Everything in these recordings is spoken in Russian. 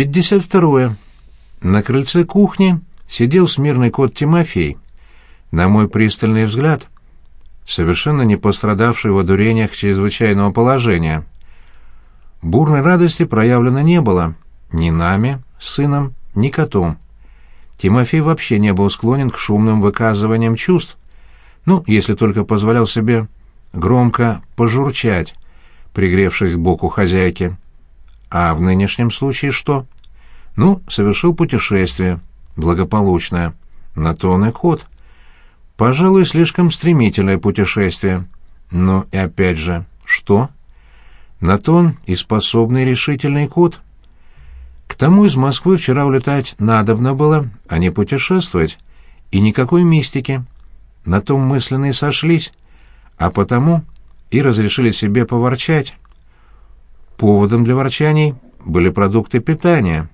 Пятьдесят второе. На крыльце кухни сидел смирный кот Тимофей. На мой пристальный взгляд, совершенно не пострадавший в одурениях чрезвычайного положения. Бурной радости проявлено не было ни нами, сыном, ни котом. Тимофей вообще не был склонен к шумным выказываниям чувств, ну, если только позволял себе громко пожурчать, пригревшись к боку хозяйки. А в нынешнем случае что? Ну, совершил путешествие, благополучное, на то и ход. Пожалуй, слишком стремительное путешествие. Но и опять же, что? На то он и способный решительный кот. К тому из Москвы вчера улетать надобно было, а не путешествовать, и никакой мистики. На том мысленные сошлись, а потому и разрешили себе поворчать. Поводом для ворчаний были продукты питания,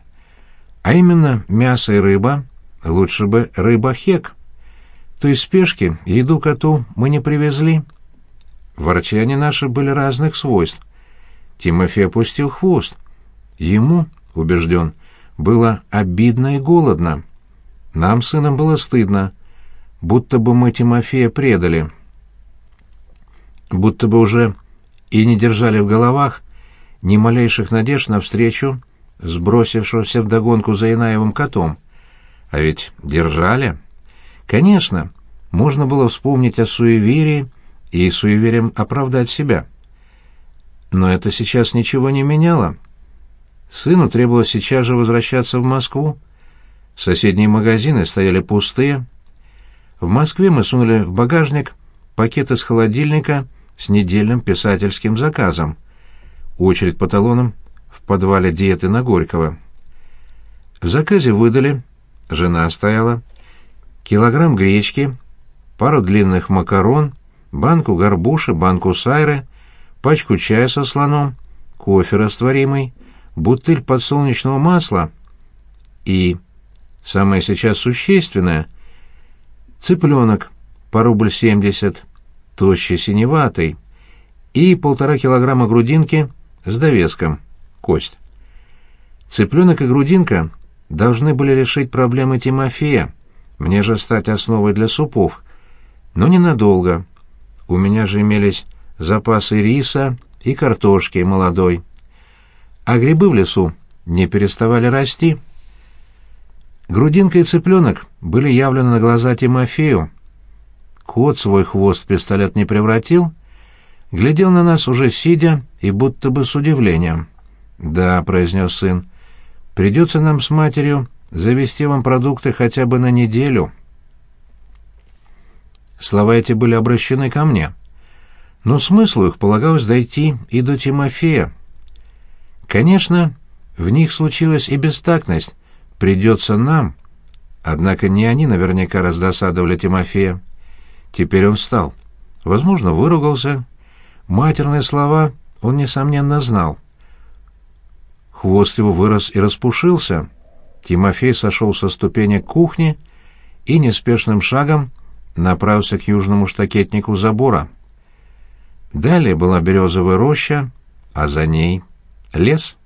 а именно мясо и рыба, лучше бы рыба-хек. То есть спешки еду коту мы не привезли. Ворчания наши были разных свойств. Тимофей опустил хвост. Ему, убежден, было обидно и голодно. Нам, сыном, было стыдно, будто бы мы Тимофея предали. Будто бы уже и не держали в головах ни малейших надежд на встречу с бросившимся вдогонку за Инаевым котом. А ведь держали. Конечно, можно было вспомнить о суеверии и суеверием оправдать себя. Но это сейчас ничего не меняло. Сыну требовалось сейчас же возвращаться в Москву. Соседние магазины стояли пустые. В Москве мы сунули в багажник пакет из холодильника с недельным писательским заказом. Очередь по талонам. В подвале диеты на Горького. В заказе выдали, жена стояла, килограмм гречки, пару длинных макарон, банку горбуши, банку сайры, пачку чая со слоном, кофе растворимый, бутыль подсолнечного масла и, самое сейчас существенное, цыпленок по рубль семьдесят, тощий синеватый, и полтора килограмма грудинки с довеском, кость. Цыпленок и грудинка должны были решить проблемы Тимофея, мне же стать основой для супов, но ненадолго. У меня же имелись запасы риса и картошки молодой. А грибы в лесу не переставали расти. Грудинка и цыпленок были явлены на глаза Тимофею. Кот свой хвост в пистолет не превратил, глядел на нас уже сидя и будто бы с удивлением. «Да», — произнес сын, — «придется нам с матерью завести вам продукты хотя бы на неделю». Слова эти были обращены ко мне но смыслу их полагалось дойти и до Тимофея. Конечно, в них случилась и бестактность, придется нам. Однако не они наверняка раздосадовали Тимофея. Теперь он встал. Возможно, выругался. Матерные слова он, несомненно, знал. Хвост его вырос и распушился. Тимофей сошел со ступенек кухни и неспешным шагом направился к южному штакетнику забора. Далее была березовая роща, а за ней лес —